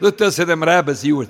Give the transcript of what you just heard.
Då tar sig dem räbes jord.